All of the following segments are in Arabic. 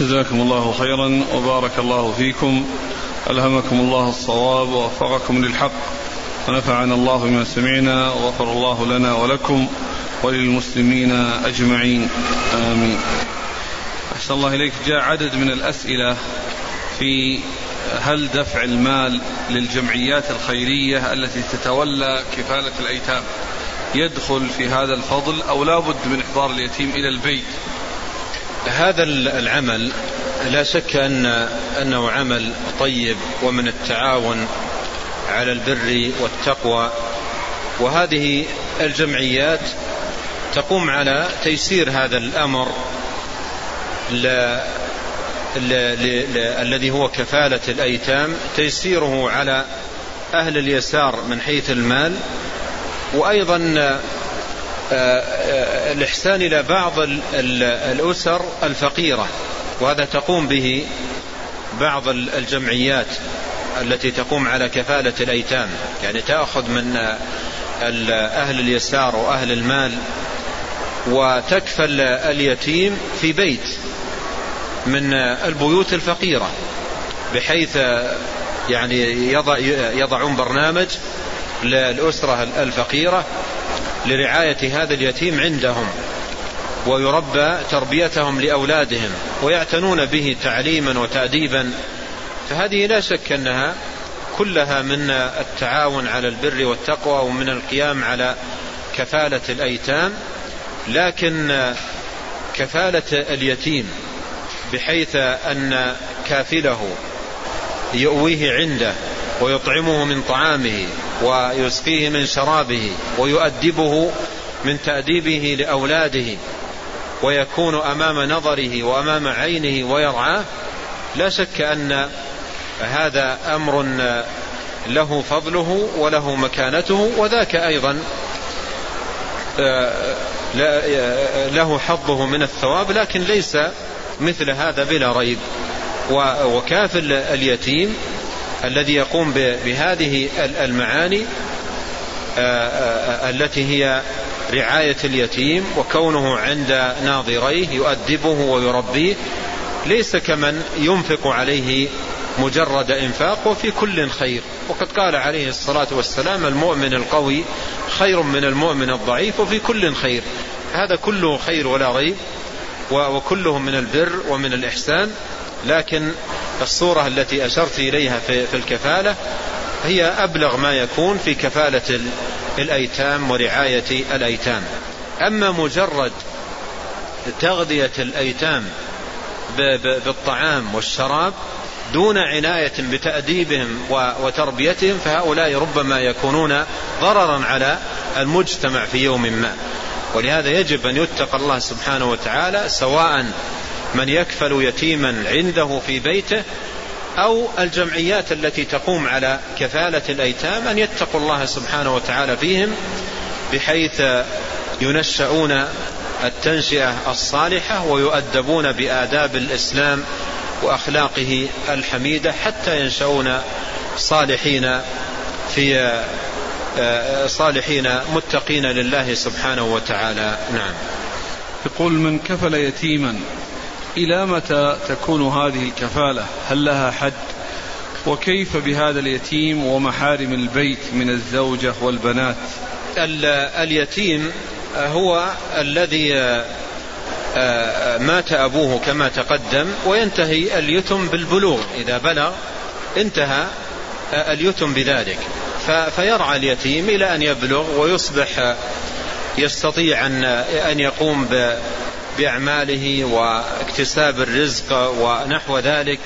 جزاكم الله خيرا وبارك الله فيكم. ألهمكم الله الصواب ووفقكم للحق. ونفعنا الله بما سمعنا وغفر الله لنا ولكم وللمسلمين أجمعين. آمين. أحسن الله إليك. جاء عدد من الأسئلة في هل دفع المال للجمعيات الخيرية التي تتولى كفالة الأيتام يدخل في هذا الفضل أو لا بد من إحضار اليتيم إلى البيت؟ هذا العمل لا شك أن أنه عمل طيب ومن التعاون على البر والتقوى وهذه الجمعيات تقوم على تيسير هذا الأمر الذي هو كفالة الأيتام تيسيره على أهل اليسار من حيث المال وأيضا الإحسان إلى بعض الأسر الفقيرة وهذا تقوم به بعض الجمعيات التي تقوم على كفالة الأيتام. يعني تأخذ من أهل اليسار وأهل المال وتكفل اليتيم في بيت من البيوت الفقيرة بحيث يعني يضع يضعون برنامج للأسرة الفقيرة لرعاية هذا اليتيم عندهم ويربى تربيتهم لأولادهم ويعتنون به تعليما وتأديبا. فهذه لا شك أنها كلها من التعاون على البر والتقوى ومن القيام على كفالة الأيتام. لكن كفالة اليتيم بحيث أن كافله يؤويه عنده ويطعمه من طعامه ويسقيه من شرابه ويؤدبه من تأديبه لأولاده ويكون أمام نظره وأمام عينه ويرعاه. لا شك أن هذا أمر له فضله وله مكانته وذاك أيضا آه، له حظه من الثواب لكن ليس مثل هذا بلا ريب. وكافل اليتيم الذي يقوم بهذه المعاني آه، آه، التي هي رعاية اليتيم وكونه عند ناظريه يؤدبه ويربيه ليس كمن ينفق عليه مجرد إنفاق وفي كل خير. وقد قال عليه الصلاة والسلام المؤمن القوي خير من المؤمن الضعيف وفي كل خير. هذا كله خير ولا ريب وكله من البر ومن الإحسان. لكن الصورة التي أشرت إليها في الكفالة هي أبلغ ما يكون في كفالة الأيتام ورعاية الأيتام. أما مجرد تغذية الأيتام بالطعام والشراب دون عناية بتأديبهم وتربيتهم فهؤلاء ربما يكونون ضررا على المجتمع في يوم ما. ولهذا يجب أن يتقى الله سبحانه وتعالى سواء من يكفل يتيما عنده في بيته أو الجمعيات التي تقوم على كفالة الأيتام أن يتقوا الله سبحانه وتعالى فيهم بحيث ينشأون التنشئة الصالحة ويؤدبون بآداب الإسلام وأخلاقه الحميدة حتى ينشأون صالحين في صالحين متقين لله سبحانه وتعالى. نعم. يقول من كفل يتيما إلى متى تكون هذه الكفالة؟ هل لها حد؟ وكيف بهذا اليتيم ومحارم البيت من الزوجة والبنات؟ اليتيم هو الذي آه، آه، مات أبوه كما تقدم وينتهي اليتم بالبلوغ. إذا بلغ انتهى آه، اليتم بذلك. فيرعى اليتيم إلى أن يبلغ ويصبح يستطيع أن يقوم بأعماله واكتساب الرزق ونحو ذلك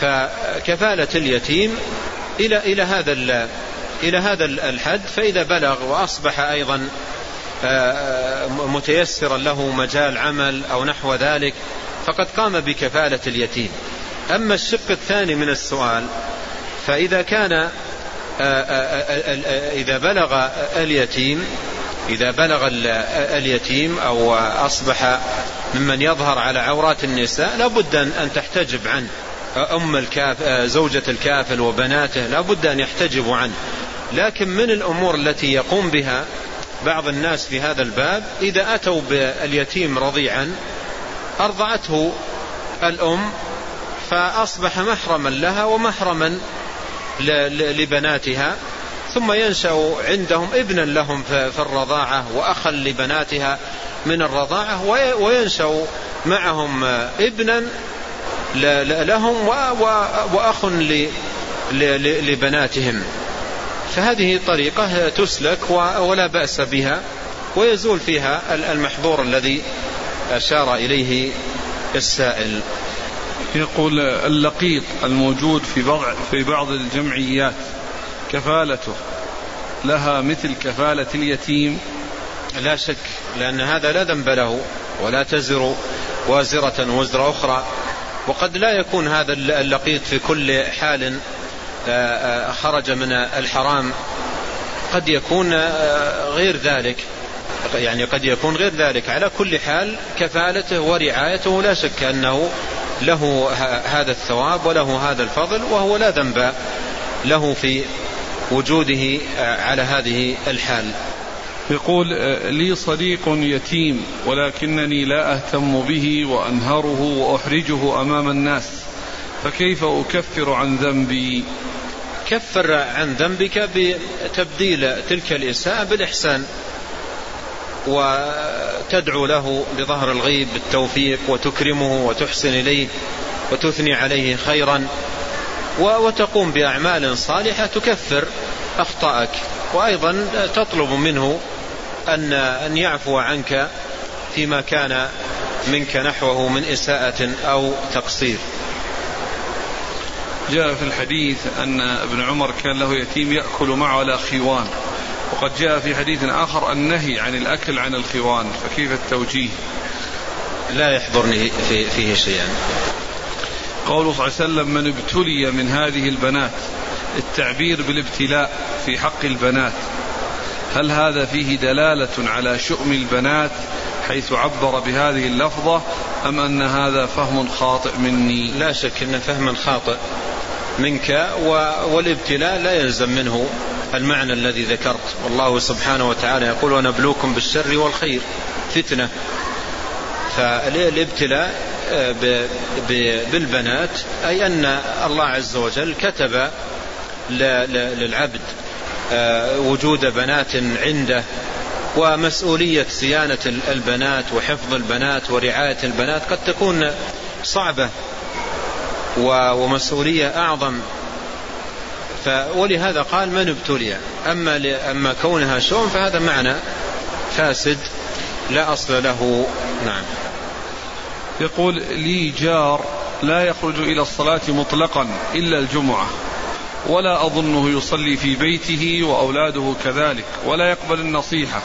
فكفالة اليتيم إلى إلى هذا إلى هذا الحد. فإذا بلغ وأصبح أيضا آه، متيسرا له مجال عمل أو نحو ذلك فقد قام بكفالة اليتيم. أما الشق الثاني من السؤال فإذا كان آه، آه، إذا بلغ اليتيم إذا بلغ اليتيم أو أصبح ممن يظهر على عورات النساء لابد أن تحتجب عنه. أم الكاف زوجة الكافل وبناته لابد أن يحتجبوا عنه. لكن من الأمور التي يقوم بها بعض الناس في هذا الباب؟ إذا أتوا باليتيم رضيعا أرضعته الأم فأصبح محرما لها ومحرما لبناتها. ثم ينشأ عندهم ابنا لهم في الرضاعة وأخا لبناتها من الرضاعة وينشأ معهم ابنا لهم وأخ لبناتهم. فهذه طريقة تسلك ولا بأس بها ويزول فيها المحظور الذي أشار إليه السائل. يقول اللقيط الموجود في بعض في بعض الجمعيات. كفالته. لها مثل كفالة اليتيم. لا شك لأن هذا لا ذنب له ولا تزر وازرة وزر أخرى. وقد لا يكون هذا اللقيط في كل حال آه، آه، خرج من الحرام. قد يكون آه، غير ذلك. يعني قد يكون غير ذلك. على كل حال كفالته ورعايته لا شك أنه له هذا الثواب وله هذا الفضل وهو لا ذنب له في وجوده على هذه الحال. يقول لي صديق يتيم ولكنني لا أهتم به وأنهره وأحرجه أمام الناس فكيف أكفر عن ذنبي؟ كفر عن ذنبك بتبديل تلك الإساءة بالإحسان وتدعو له بظهر الغيب بالتوفيق وتكرمه وتحسن إليه وتثني عليه خيرا. وتقوم بأعمال صالحة تكفر أخطاءك. وأيضا تطلب منه أن أن يعفو عنك فيما كان منك نحوه من إساءة أو تقصير. جاء في الحديث أن ابن عمر كان له يتيم يأكل معه على خوان. وقد جاء في حديث آخر النهي عن الأكل عن الخوان فكيف التوجيه؟ لا يحضرني في فيه شيئا. قوله صلى الله عليه وسلم من ابتلي من هذه البنات التعبير بالابتلاء في حق البنات. هل هذا فيه دلالة على شؤم البنات حيث عبر بهذه اللفظة أم أن هذا فهم خاطئ مني؟ لا شك أن فهم خاطئ منك والابتلاء لا يلزم منه المعنى الذي ذكرت. والله سبحانه وتعالى يقول ونبلوكم بالشر والخير. فتنة. فالابتلاء بالبنات أي أن الله عز وجل كتب للعبد آه، وجود بنات عنده ومسؤولية صيانة البنات وحفظ البنات ورعاية البنات قد تكون صعبة ومسؤولية أعظم. ولهذا قال من ابتلي؟ أما, أما كونها شؤم فهذا معنى فاسد لا أصل له. نعم. يقول لي جار لا يخرج إلى الصلاة مطلقا إلا الجمعة ولا أظنه يصلي في بيته وأولاده كذلك ولا يقبل النصيحة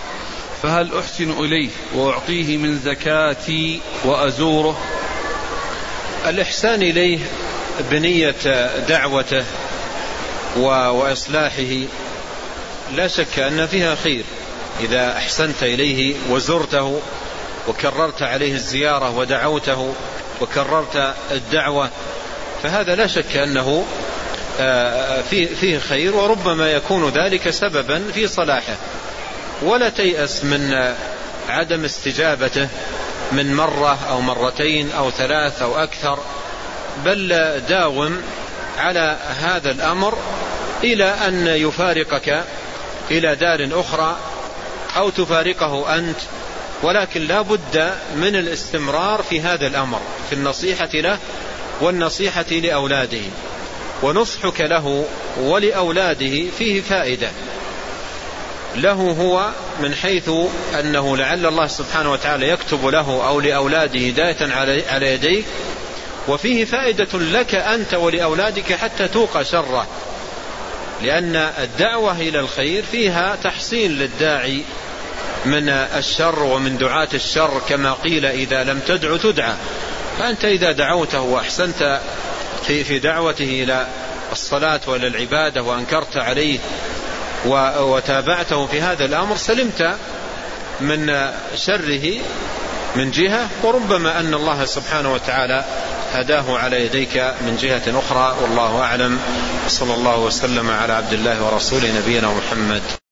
فهل أحسن إليه وأعطيه من زكاتي وأزوره؟ الإحسان إليه بنية دعوته وإصلاحه لا شك أن فيها خير إذا أحسنت إليه وزرته وكررت عليه الزيارة ودعوته وكررت الدعوة فهذا لا شك أنه آه، فيه خير وربما يكون ذلك سببا في صلاحه. ولا تيأس من عدم استجابته من مرة أو مرتين أو ثلاث أو أكثر بل داوم على هذا الأمر إلى أن يفارقك إلى دار أخرى أو تفارقه أنت ولكن لا بد من الاستمرار في هذا الأمر في النصيحة له والنصيحة لأولاده. ونصحك له ولأولاده فيه فائدة. له هو من حيث أنه لعل الله سبحانه وتعالى يكتب له أو لأولاده هداية على يديك وفيه فائدة لك أنت ولأولادك حتى توقى شره. لأن الدعوة إلى الخير فيها تحصين للداعي من الشر ومن دعاة الشر كما قيل إذا لم تدع تدعى. فأنت إذا دعوته وأحسنت في, في دعوته إلى الصلاة وإلى العبادة وأنكرت عليه وتابعته في هذا الأمر سلمت من شره من جهة وربما أن الله سبحانه وتعالى هداه على يديك من جهة أخرى. والله أعلم. صلى الله وسلم على عبد الله ورسوله نبينا محمد.